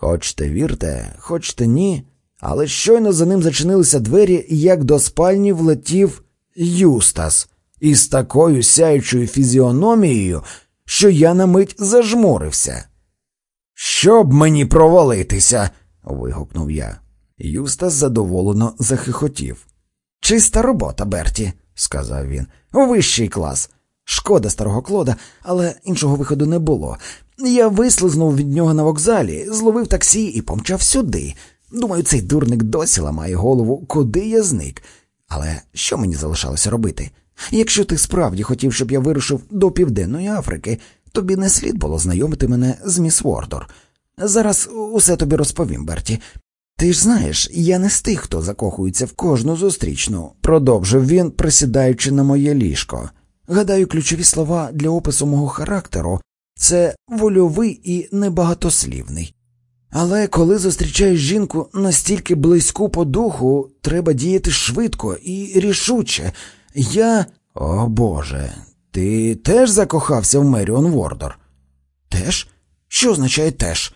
Хочете вірте, хочете ні, але щойно за ним зачинилися двері, як до спальні влетів Юстас із такою сяючою фізіономією, що я на мить зажмурився. Щоб мені провалитися. вигукнув я. Юстас задоволено захихотів. Чиста робота, Берті, сказав він. Вищий клас. Шкода старого клода, але іншого виходу не було. Я вислизнув від нього на вокзалі, зловив таксі і помчав сюди. Думаю, цей дурник досі ламає голову, куди я зник. Але що мені залишалося робити? Якщо ти справді хотів, щоб я вирушив до Південної Африки, тобі не слід було знайомити мене з міс Вордор. Зараз усе тобі розповім, Берті. Ти ж знаєш, я не з тих, хто закохується в кожну зустрічну, продовжив він, присідаючи на моє ліжко. Гадаю, ключові слова для опису мого характеру це вольовий і небагатослівний. Але коли зустрічаєш жінку настільки близьку по духу, треба діяти швидко і рішуче. Я. О Боже, ти теж закохався в Меріон Вордор? Теж? Що означає теж?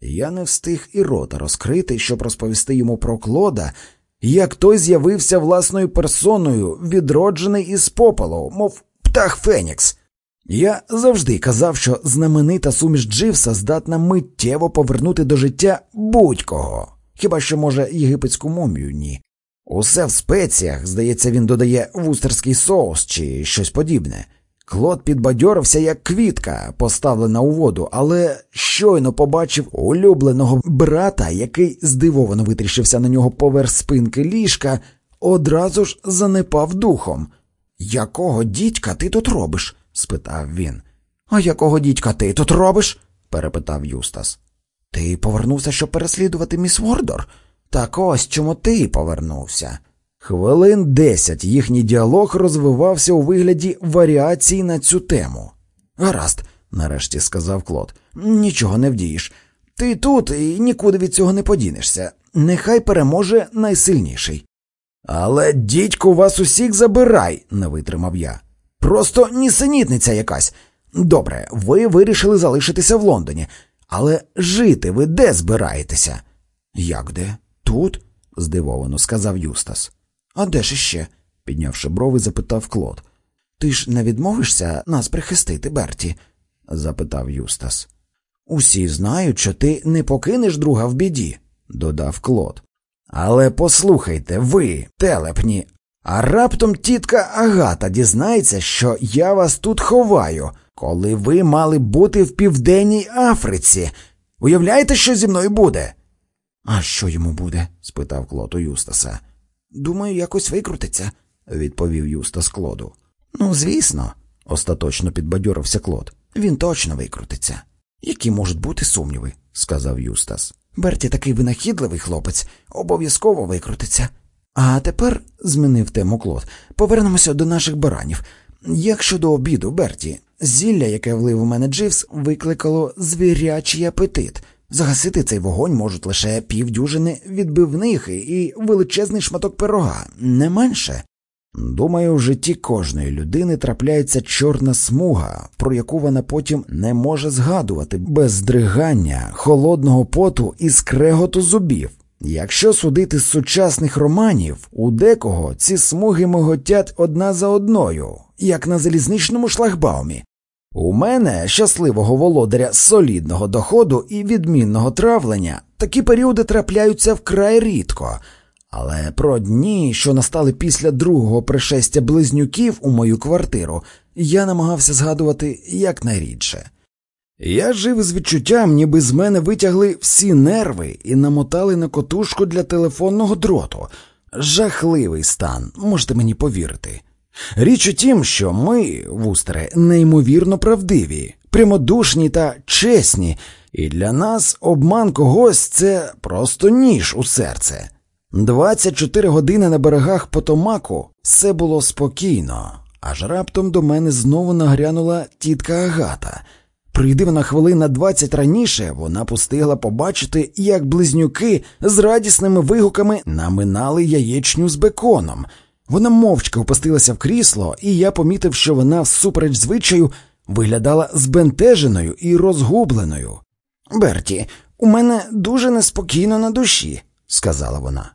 Я не встиг і рота розкрити, щоб розповісти йому про Клода, як той з'явився власною персоною, відроджений із попелу, мов птах Фенікс. Я завжди казав, що знаменита суміш Дживса здатна миттєво повернути до життя будь-кого, хіба що, може, єгипетську мумію ні. Усе в спеціях, здається, він додає вустерський соус чи щось подібне. Клод підбадьорився, як квітка, поставлена у воду, але щойно побачив улюбленого брата, який здивовано витріщився на нього поверх спинки ліжка, одразу ж занепав духом. Якого дідька ти тут робиш? Спитав він. А якого дідька ти тут робиш? перепитав Юстас. Ти повернувся, щоб переслідувати міс Вордор? Так ось чому ти повернувся. Хвилин десять їхній діалог розвивався у вигляді варіацій на цю тему. Гаразд, нарешті сказав Клод, нічого не вдієш. Ти тут і нікуди від цього не подінешся. Нехай переможе найсильніший. Але дідьку вас усіх забирай, не витримав я. Просто нісенітниця якась. Добре, ви вирішили залишитися в Лондоні, але жити ви де збираєтеся? Як де? Тут? здивовано сказав Юстас. А де ж іще? піднявши брови, запитав Клод. Ти ж не відмовишся нас прихистити, Берті? запитав Юстас. Усі знають, що ти не покинеш друга в біді, додав Клод. Але послухайте, ви, телепні, а раптом тітка Агата дізнається, що я вас тут ховаю, коли ви мали бути в Південній Африці. Уявляєте, що зі мною буде? А що йому буде? спитав Клод у Юстаса. Думаю, якось викрутиться, відповів Юстас Клоду. Ну, звісно, остаточно підбадьорився Клод. Він точно викрутиться. Які можуть бути сумніви, сказав Юстас. Берті такий винахідливий хлопець, обов'язково викрутиться. А тепер, змінив тему Клод, повернемося до наших баранів. Як щодо обіду, Берті, зілля, яке влив у мене Дживс, викликало звірячий апетит. Загасити цей вогонь можуть лише півдюжини відбивних і величезний шматок пирога, не менше. Думаю, в житті кожної людини трапляється чорна смуга, про яку вона потім не може згадувати без здригання, холодного поту і скреготу зубів. Якщо судити з сучасних романів, у декого ці смуги моготять одна за одною, як на залізничному шлагбаумі. У мене, щасливого володаря солідного доходу і відмінного травлення, такі періоди трапляються вкрай рідко, але про дні, що настали після другого пришестя близнюків у мою квартиру, я намагався згадувати якнайрідше. Я жив з відчуттям, ніби з мене витягли всі нерви і намотали на котушку для телефонного дроту. Жахливий стан, можете мені повірити. Річ у тім, що ми, вустере, неймовірно правдиві, прямодушні та чесні, і для нас обман когось це просто ніж у серце. 24 години на берегах Потомаку все було спокійно, аж раптом до мене знову нагрянула тітка Агата. Прийди вона хвилин на 20 раніше, вона постигла побачити, як близнюки з радісними вигуками наминали яєчню з беконом. Вона мовчки опустилася в крісло, і я помітив, що вона, всупереч звичаю, виглядала збентеженою і розгубленою. Берті, У мене дуже неспокійно на душі, сказала вона.